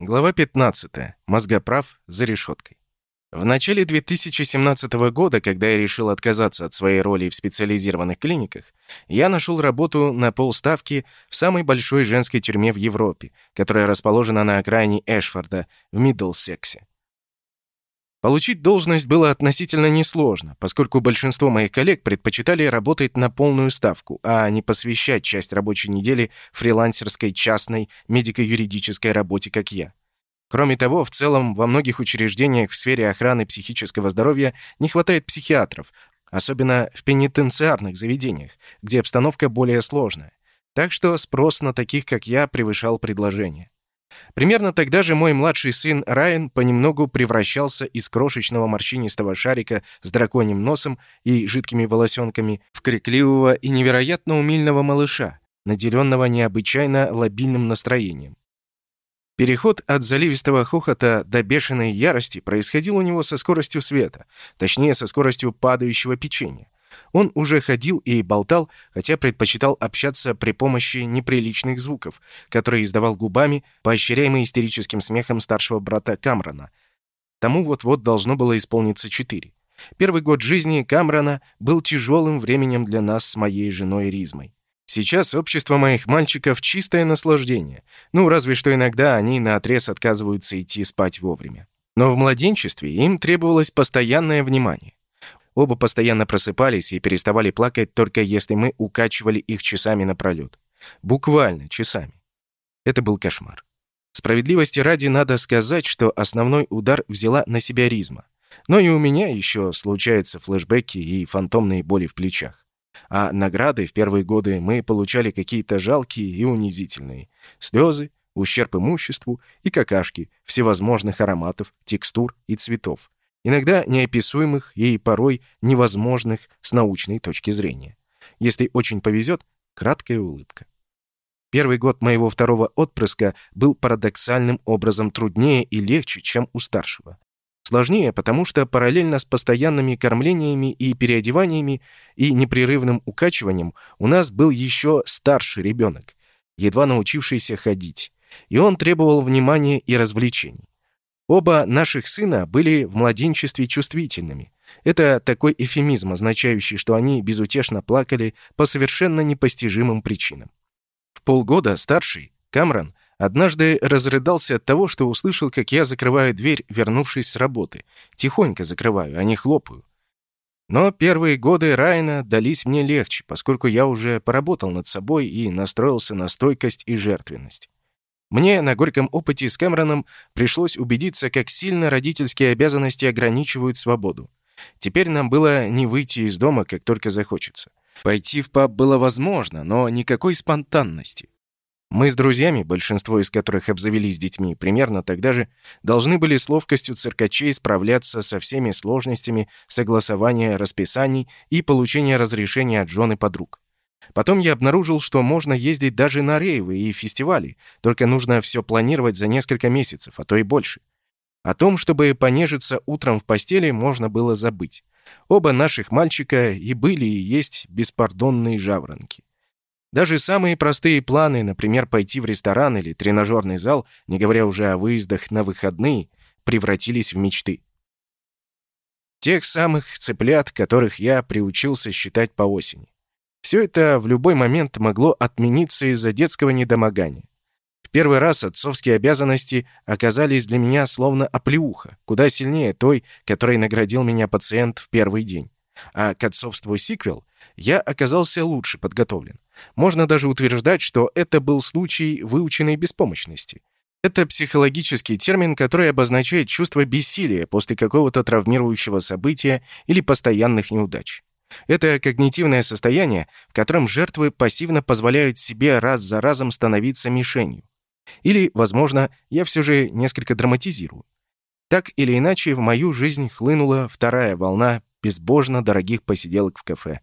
Глава 15. Мозгоправ за решеткой. В начале 2017 года, когда я решил отказаться от своей роли в специализированных клиниках, я нашел работу на полставки в самой большой женской тюрьме в Европе, которая расположена на окраине Эшфорда, в Миддлсексе. Получить должность было относительно несложно, поскольку большинство моих коллег предпочитали работать на полную ставку, а не посвящать часть рабочей недели фрилансерской частной медико-юридической работе, как я. Кроме того, в целом, во многих учреждениях в сфере охраны психического здоровья не хватает психиатров, особенно в пенитенциарных заведениях, где обстановка более сложная. Так что спрос на таких, как я, превышал предложение. Примерно тогда же мой младший сын Райан понемногу превращался из крошечного морщинистого шарика с драконьим носом и жидкими волосенками в крикливого и невероятно умильного малыша, наделенного необычайно лобильным настроением. Переход от заливистого хохота до бешеной ярости происходил у него со скоростью света, точнее, со скоростью падающего печенья. Он уже ходил и болтал, хотя предпочитал общаться при помощи неприличных звуков, которые издавал губами, поощряемый истерическим смехом старшего брата Камрона. Тому вот-вот должно было исполниться четыре. Первый год жизни Камрона был тяжелым временем для нас с моей женой Ризмой. Сейчас общество моих мальчиков — чистое наслаждение. Ну, разве что иногда они наотрез отказываются идти спать вовремя. Но в младенчестве им требовалось постоянное внимание. Оба постоянно просыпались и переставали плакать, только если мы укачивали их часами напролет. Буквально часами. Это был кошмар. Справедливости ради надо сказать, что основной удар взяла на себя Ризма. Но и у меня еще случаются флешбеки и фантомные боли в плечах. А награды в первые годы мы получали какие-то жалкие и унизительные. Слезы, ущерб имуществу и какашки всевозможных ароматов, текстур и цветов иногда неописуемых и порой невозможных с научной точки зрения. Если очень повезет, краткая улыбка. Первый год моего второго отпрыска был парадоксальным образом труднее и легче, чем у старшего. Сложнее, потому что параллельно с постоянными кормлениями и переодеваниями и непрерывным укачиванием у нас был еще старший ребенок, едва научившийся ходить, и он требовал внимания и развлечений. Оба наших сына были в младенчестве чувствительными. Это такой эфемизм, означающий, что они безутешно плакали по совершенно непостижимым причинам. В полгода старший, Камрон, однажды разрыдался от того, что услышал, как я закрываю дверь, вернувшись с работы. Тихонько закрываю, а не хлопаю. Но первые годы Райана дались мне легче, поскольку я уже поработал над собой и настроился на стойкость и жертвенность. Мне на горьком опыте с Кэмероном пришлось убедиться, как сильно родительские обязанности ограничивают свободу. Теперь нам было не выйти из дома, как только захочется. Пойти в паб было возможно, но никакой спонтанности. Мы с друзьями, большинство из которых обзавелись детьми, примерно тогда же, должны были с ловкостью циркачей справляться со всеми сложностями согласования расписаний и получения разрешения от жены подруг. Потом я обнаружил, что можно ездить даже на рейвы и фестивали, только нужно все планировать за несколько месяцев, а то и больше. О том, чтобы понежиться утром в постели, можно было забыть. Оба наших мальчика и были, и есть беспардонные жаворонки. Даже самые простые планы, например, пойти в ресторан или тренажерный зал, не говоря уже о выездах на выходные, превратились в мечты. Тех самых цыплят, которых я приучился считать по осени. Все это в любой момент могло отмениться из-за детского недомогания. В первый раз отцовские обязанности оказались для меня словно оплеуха, куда сильнее той, которой наградил меня пациент в первый день. А к отцовству сиквел я оказался лучше подготовлен. Можно даже утверждать, что это был случай выученной беспомощности. Это психологический термин, который обозначает чувство бессилия после какого-то травмирующего события или постоянных неудач. Это когнитивное состояние, в котором жертвы пассивно позволяют себе раз за разом становиться мишенью. Или, возможно, я все же несколько драматизирую. Так или иначе, в мою жизнь хлынула вторая волна безбожно дорогих посиделок в кафе.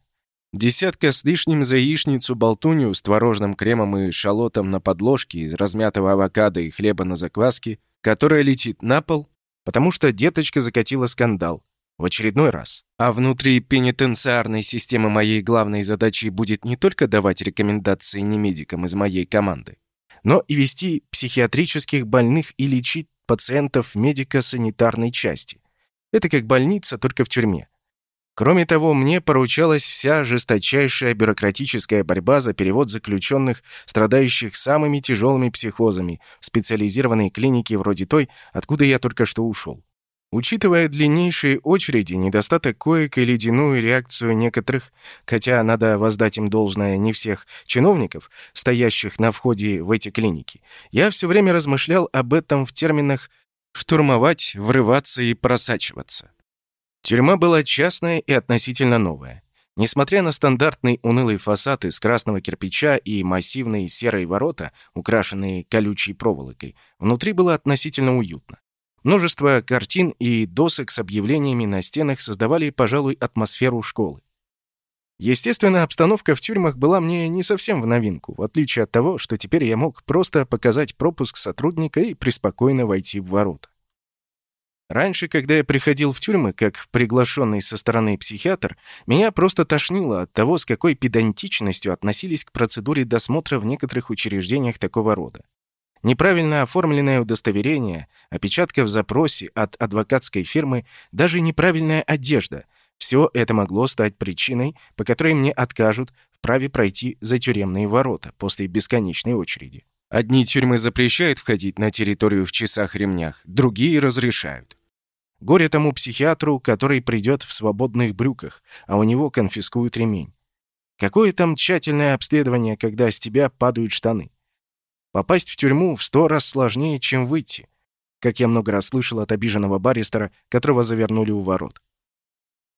Десятка с лишним за яичницу-болтунью с творожным кремом и шалотом на подложке из размятого авокадо и хлеба на закваске, которая летит на пол, потому что деточка закатила скандал, в очередной раз. А внутри пенитенциарной системы моей главной задачей будет не только давать рекомендации немедикам из моей команды, но и вести психиатрических больных и лечить пациентов медико-санитарной части. Это как больница, только в тюрьме. Кроме того, мне поручалась вся жесточайшая бюрократическая борьба за перевод заключенных, страдающих самыми тяжелыми психозами, в специализированные клиники вроде той, откуда я только что ушел. Учитывая длиннейшие очереди, недостаток коек и ледяную реакцию некоторых, хотя надо воздать им должное не всех чиновников, стоящих на входе в эти клиники, я все время размышлял об этом в терминах «штурмовать», «врываться» и «просачиваться». Тюрьма была частная и относительно новая. Несмотря на стандартный унылый фасад из красного кирпича и массивные серые ворота, украшенные колючей проволокой, внутри было относительно уютно. Множество картин и досок с объявлениями на стенах создавали, пожалуй, атмосферу школы. Естественно, обстановка в тюрьмах была мне не совсем в новинку, в отличие от того, что теперь я мог просто показать пропуск сотрудника и преспокойно войти в ворота. Раньше, когда я приходил в тюрьмы, как приглашенный со стороны психиатр, меня просто тошнило от того, с какой педантичностью относились к процедуре досмотра в некоторых учреждениях такого рода. Неправильно оформленное удостоверение, опечатка в запросе от адвокатской фирмы, даже неправильная одежда — все это могло стать причиной, по которой мне откажут в праве пройти за тюремные ворота после бесконечной очереди. Одни тюрьмы запрещают входить на территорию в часах-ремнях, другие разрешают. Горе тому психиатру, который придет в свободных брюках, а у него конфискуют ремень. Какое там тщательное обследование, когда с тебя падают штаны? Попасть в тюрьму в сто раз сложнее, чем выйти, как я много раз слышал от обиженного баристера, которого завернули у ворот.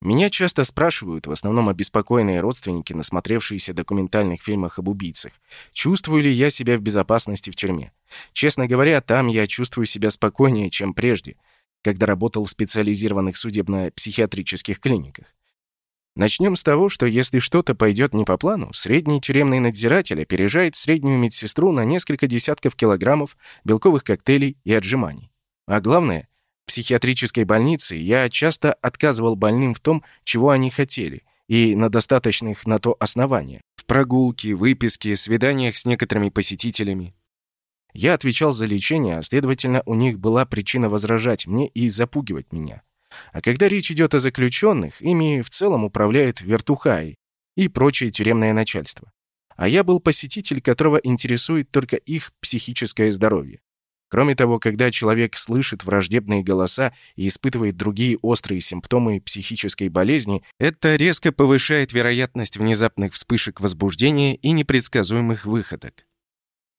Меня часто спрашивают, в основном обеспокоенные родственники, насмотревшиеся документальных фильмах об убийцах, чувствую ли я себя в безопасности в тюрьме. Честно говоря, там я чувствую себя спокойнее, чем прежде, когда работал в специализированных судебно-психиатрических клиниках. Начнем с того, что если что-то пойдет не по плану, средний тюремный надзиратель опережает среднюю медсестру на несколько десятков килограммов белковых коктейлей и отжиманий. А главное, в психиатрической больнице я часто отказывал больным в том, чего они хотели, и на достаточных на то основания. В прогулке, выписке, свиданиях с некоторыми посетителями. Я отвечал за лечение, а следовательно, у них была причина возражать мне и запугивать меня. А когда речь идет о заключенных, ими в целом управляет вертухаи и прочее тюремное начальство. А я был посетитель, которого интересует только их психическое здоровье. Кроме того, когда человек слышит враждебные голоса и испытывает другие острые симптомы психической болезни, это резко повышает вероятность внезапных вспышек возбуждения и непредсказуемых выходок.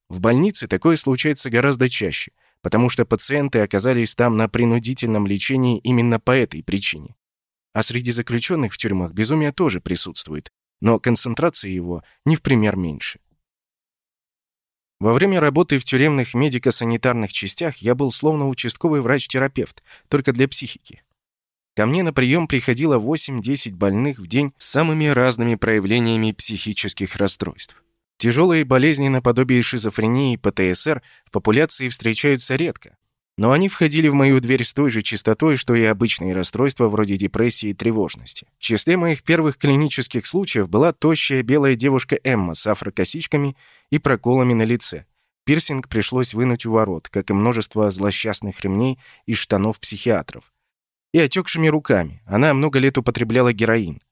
В больнице такое случается гораздо чаще – потому что пациенты оказались там на принудительном лечении именно по этой причине. А среди заключенных в тюрьмах безумие тоже присутствует, но концентрация его не в пример меньше. Во время работы в тюремных медико-санитарных частях я был словно участковый врач-терапевт, только для психики. Ко мне на прием приходило 8-10 больных в день с самыми разными проявлениями психических расстройств. Тяжелые болезни наподобие шизофрении и ПТСР в популяции встречаются редко. Но они входили в мою дверь с той же частотой, что и обычные расстройства вроде депрессии и тревожности. В числе моих первых клинических случаев была тощая белая девушка Эмма с афрокосичками и проколами на лице. Пирсинг пришлось вынуть у ворот, как и множество злосчастных ремней из штанов психиатров. И отекшими руками. Она много лет употребляла героин.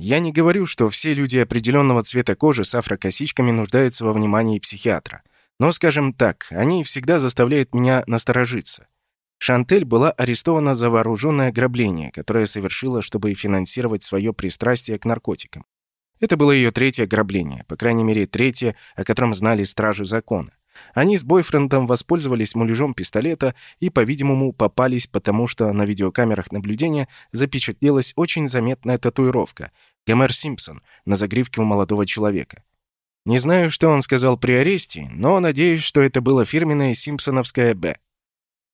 Я не говорю, что все люди определенного цвета кожи с афрокосичками нуждаются во внимании психиатра. Но, скажем так, они всегда заставляют меня насторожиться. Шантель была арестована за вооруженное ограбление, которое совершила, чтобы финансировать свое пристрастие к наркотикам. Это было ее третье ограбление, по крайней мере, третье, о котором знали стражи закона. Они с бойфрендом воспользовались муляжом пистолета и, по-видимому, попались, потому что на видеокамерах наблюдения запечатлелась очень заметная татуировка — Гомер Симпсон на загривке у молодого человека. Не знаю, что он сказал при аресте, но надеюсь, что это было фирменное симпсоновское «Б».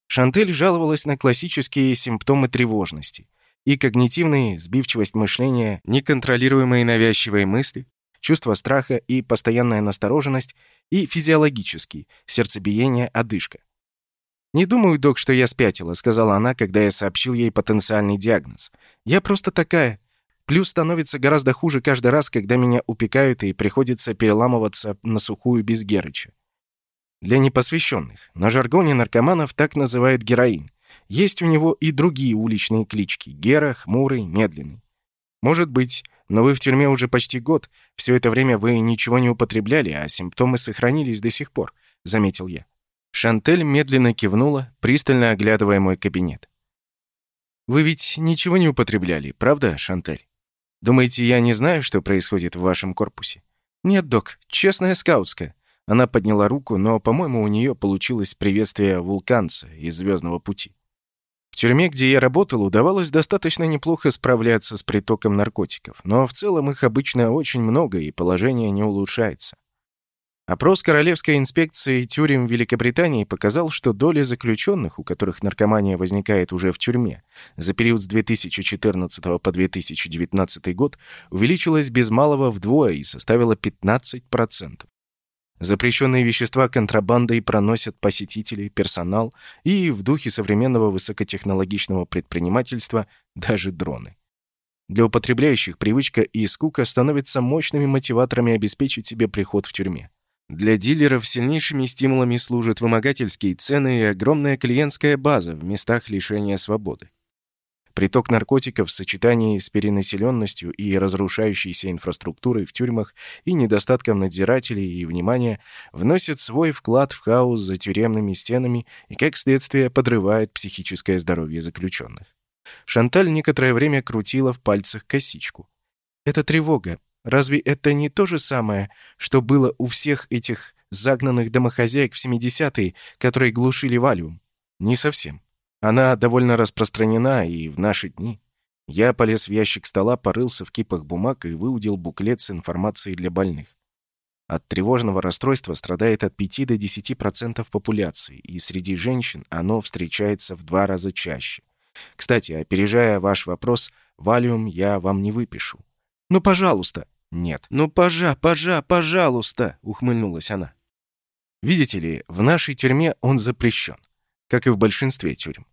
Шантель жаловалась на классические симптомы тревожности и когнитивные, сбивчивость мышления, неконтролируемые навязчивые мысли, чувство страха и постоянная настороженность, и физиологический, сердцебиение, одышка. «Не думаю, док, что я спятила», — сказала она, когда я сообщил ей потенциальный диагноз. «Я просто такая. Плюс становится гораздо хуже каждый раз, когда меня упекают и приходится переламываться на сухую без Герыча. для непосвященных. На жаргоне наркоманов так называют героин. Есть у него и другие уличные клички – Гера, Хмурый, Медленный. Может быть, но вы в тюрьме уже почти год. Все это время вы ничего не употребляли, а симптомы сохранились до сих пор», — заметил я. Шантель медленно кивнула, пристально оглядывая мой кабинет. «Вы ведь ничего не употребляли, правда, Шантель? Думаете, я не знаю, что происходит в вашем корпусе?» «Нет, док, честная скаутская». Она подняла руку, но, по-моему, у нее получилось приветствие вулканца из «Звездного пути». В тюрьме, где я работал, удавалось достаточно неплохо справляться с притоком наркотиков, но в целом их обычно очень много, и положение не улучшается. Опрос Королевской инспекции тюрем Великобритании показал, что доля заключенных, у которых наркомания возникает уже в тюрьме, за период с 2014 по 2019 год увеличилась без малого вдвое и составила 15%. Запрещенные вещества контрабандой проносят посетители, персонал и, в духе современного высокотехнологичного предпринимательства, даже дроны. Для употребляющих привычка и скука становятся мощными мотиваторами обеспечить себе приход в тюрьме. Для дилеров сильнейшими стимулами служат вымогательские цены и огромная клиентская база в местах лишения свободы. Приток наркотиков в сочетании с перенаселенностью и разрушающейся инфраструктурой в тюрьмах и недостатком надзирателей и внимания вносит свой вклад в хаос за тюремными стенами и, как следствие, подрывает психическое здоровье заключенных. Шанталь некоторое время крутила в пальцах косичку. «Это тревога. Разве это не то же самое, что было у всех этих загнанных домохозяек в 70-е, которые глушили валиум?» «Не совсем. Она довольно распространена и в наши дни. Я полез в ящик стола, порылся в кипах бумаг и выудил буклет с информацией для больных. От тревожного расстройства страдает от 5 до 10% популяции, и среди женщин оно встречается в два раза чаще. Кстати, опережая ваш вопрос, валиум я вам не выпишу. «Ну, пожалуйста!» «Нет». «Ну, пожа, пожа, пожалуйста!» — ухмыльнулась она. Видите ли, в нашей тюрьме он запрещен, как и в большинстве тюрем.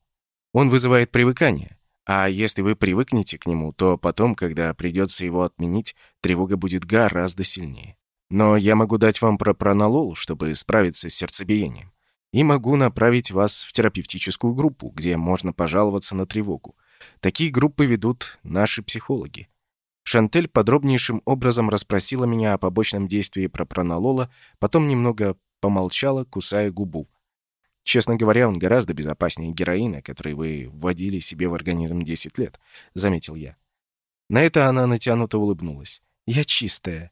Он вызывает привыкание. А если вы привыкнете к нему, то потом, когда придется его отменить, тревога будет гораздо сильнее. Но я могу дать вам пропронолол, чтобы справиться с сердцебиением. И могу направить вас в терапевтическую группу, где можно пожаловаться на тревогу. Такие группы ведут наши психологи. Шантель подробнейшим образом расспросила меня о побочном действии пропронолола, потом немного помолчала, кусая губу. Честно говоря, он гораздо безопаснее героина, который вы вводили себе в организм 10 лет», — заметил я. На это она натянуто улыбнулась. «Я чистая».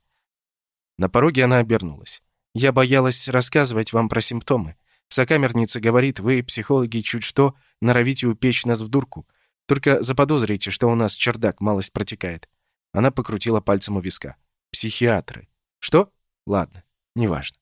На пороге она обернулась. «Я боялась рассказывать вам про симптомы. Сокамерница говорит, вы, психологи, чуть что, норовите упечь нас в дурку. Только заподозрите, что у нас чердак малость протекает». Она покрутила пальцем у виска. «Психиатры». «Что? Ладно, неважно».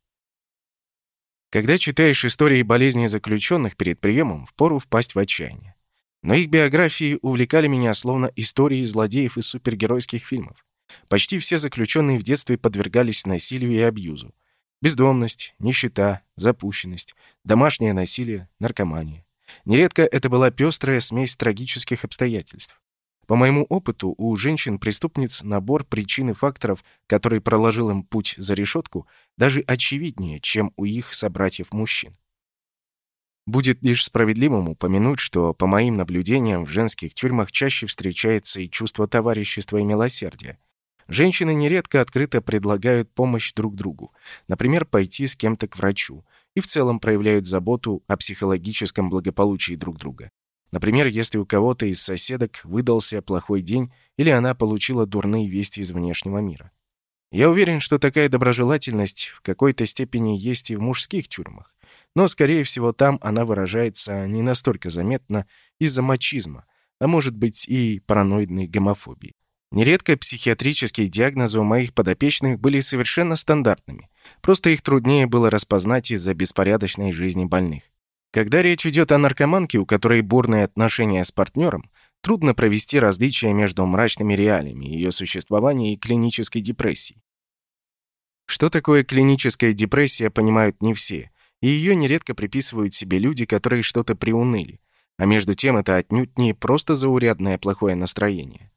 Когда читаешь истории болезней заключенных перед приемом, впору впасть в отчаяние. Но их биографии увлекали меня словно истории злодеев из супергеройских фильмов. Почти все заключенные в детстве подвергались насилию и абьюзу. Бездомность, нищета, запущенность, домашнее насилие, наркомания. Нередко это была пестрая смесь трагических обстоятельств. По моему опыту, у женщин-преступниц набор причин и факторов, который проложил им путь за решетку, даже очевиднее, чем у их собратьев-мужчин. Будет лишь справедливым упомянуть, что, по моим наблюдениям, в женских тюрьмах чаще встречается и чувство товарищества и милосердия. Женщины нередко открыто предлагают помощь друг другу, например, пойти с кем-то к врачу, и в целом проявляют заботу о психологическом благополучии друг друга. Например, если у кого-то из соседок выдался плохой день или она получила дурные вести из внешнего мира. Я уверен, что такая доброжелательность в какой-то степени есть и в мужских тюрьмах, но, скорее всего, там она выражается не настолько заметно из-за мачизма, а может быть и параноидной гомофобии. Нередко психиатрические диагнозы у моих подопечных были совершенно стандартными, просто их труднее было распознать из-за беспорядочной жизни больных. Когда речь идет о наркоманке, у которой бурные отношения с партнером, трудно провести различия между мрачными реалиями ее существования и клинической депрессией. Что такое клиническая депрессия, понимают не все, и ее нередко приписывают себе люди, которые что-то приуныли, а между тем это отнюдь не просто заурядное плохое настроение.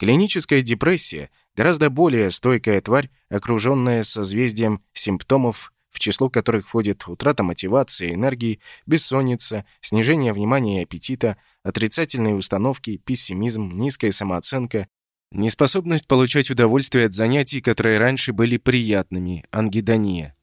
Клиническая депрессия – гораздо более стойкая тварь, окруженная созвездием симптомов в число которых входит утрата мотивации, энергии, бессонница, снижение внимания и аппетита, отрицательные установки, пессимизм, низкая самооценка, неспособность получать удовольствие от занятий, которые раньше были приятными, ангидония.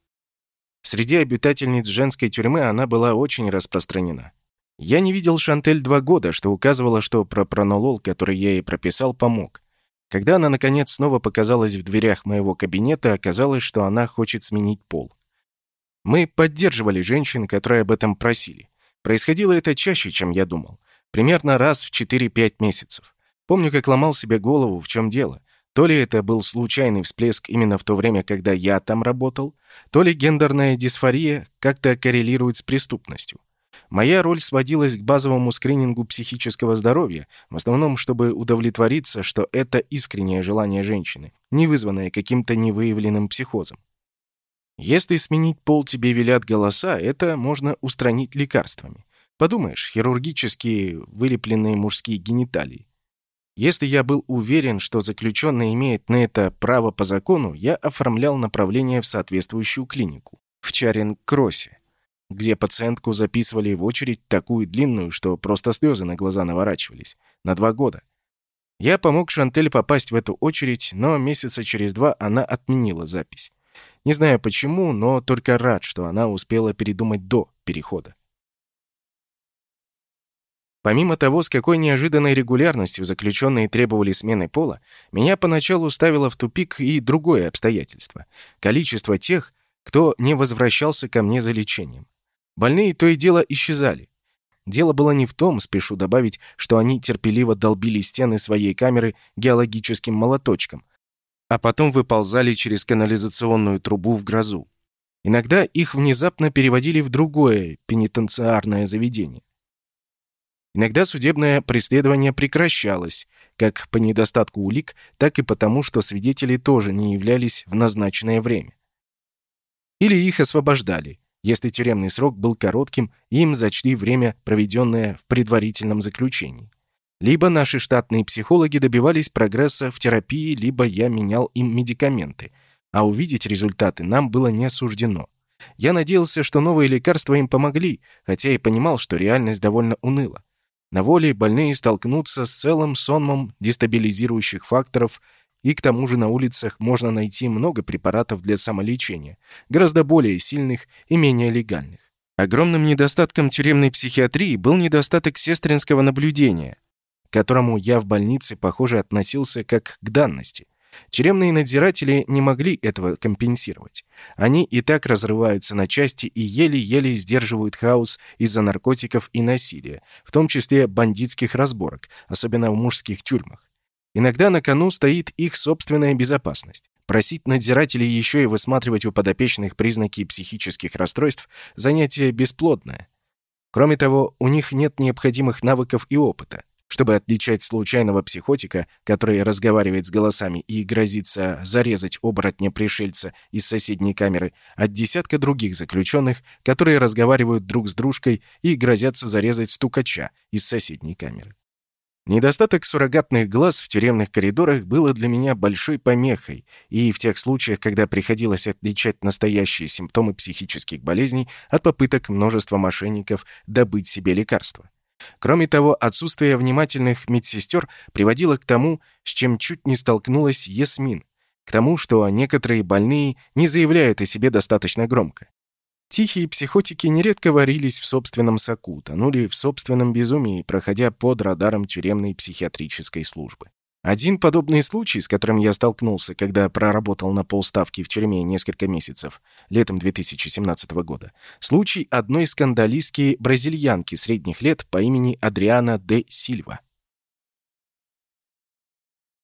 Среди обитательниц женской тюрьмы она была очень распространена. Я не видел Шантель два года, что указывало, что пропронолол, который я ей прописал, помог. Когда она, наконец, снова показалась в дверях моего кабинета, оказалось, что она хочет сменить пол. Мы поддерживали женщин, которые об этом просили. Происходило это чаще, чем я думал. Примерно раз в 4-5 месяцев. Помню, как ломал себе голову, в чем дело. То ли это был случайный всплеск именно в то время, когда я там работал, то ли гендерная дисфория как-то коррелирует с преступностью. Моя роль сводилась к базовому скринингу психического здоровья, в основном, чтобы удовлетвориться, что это искреннее желание женщины, не вызванное каким-то невыявленным психозом. Если сменить пол тебе велят голоса, это можно устранить лекарствами. Подумаешь, хирургические вылепленные мужские гениталии. Если я был уверен, что заключенный имеет на это право по закону, я оформлял направление в соответствующую клинику, в Чаринг-Кроссе где пациентку записывали в очередь такую длинную, что просто слезы на глаза наворачивались, на два года. Я помог Шантель попасть в эту очередь, но месяца через два она отменила запись. Не знаю почему, но только рад, что она успела передумать до перехода. Помимо того, с какой неожиданной регулярностью заключенные требовали смены пола, меня поначалу ставило в тупик и другое обстоятельство — количество тех, кто не возвращался ко мне за лечением. Больные то и дело исчезали. Дело было не в том, спешу добавить, что они терпеливо долбили стены своей камеры геологическим молоточком, а потом выползали через канализационную трубу в грозу. Иногда их внезапно переводили в другое пенитенциарное заведение. Иногда судебное преследование прекращалось, как по недостатку улик, так и потому, что свидетели тоже не являлись в назначенное время. Или их освобождали, если тюремный срок был коротким, им зачли время, проведенное в предварительном заключении. Либо наши штатные психологи добивались прогресса в терапии, либо я менял им медикаменты, а увидеть результаты нам было не суждено. Я надеялся, что новые лекарства им помогли, хотя и понимал, что реальность довольно уныла. На воле больные столкнутся с целым сонмом дестабилизирующих факторов, и к тому же на улицах можно найти много препаратов для самолечения, гораздо более сильных и менее легальных. Огромным недостатком тюремной психиатрии был недостаток сестринского наблюдения, к которому я в больнице, похоже, относился как к данности. Тюремные надзиратели не могли этого компенсировать. Они и так разрываются на части и еле-еле сдерживают хаос из-за наркотиков и насилия, в том числе бандитских разборок, особенно в мужских тюрьмах. Иногда на кону стоит их собственная безопасность. Просить надзирателей еще и высматривать у подопечных признаки психических расстройств – занятие бесплодное. Кроме того, у них нет необходимых навыков и опыта. Чтобы отличать случайного психотика, который разговаривает с голосами и грозится зарезать оборотня-пришельца из соседней камеры, от десятка других заключенных, которые разговаривают друг с дружкой и грозятся зарезать стукача из соседней камеры. Недостаток суррогатных глаз в тюремных коридорах было для меня большой помехой, и в тех случаях, когда приходилось отличать настоящие симптомы психических болезней от попыток множества мошенников добыть себе лекарства. Кроме того, отсутствие внимательных медсестер приводило к тому, с чем чуть не столкнулась Ясмин, к тому, что некоторые больные не заявляют о себе достаточно громко. Тихие психотики нередко варились в собственном соку, тонули в собственном безумии, проходя под радаром тюремной психиатрической службы. Один подобный случай, с которым я столкнулся, когда проработал на полставки в тюрьме несколько месяцев, летом 2017 года, случай одной скандалистки бразильянки средних лет по имени Адриана де Сильва.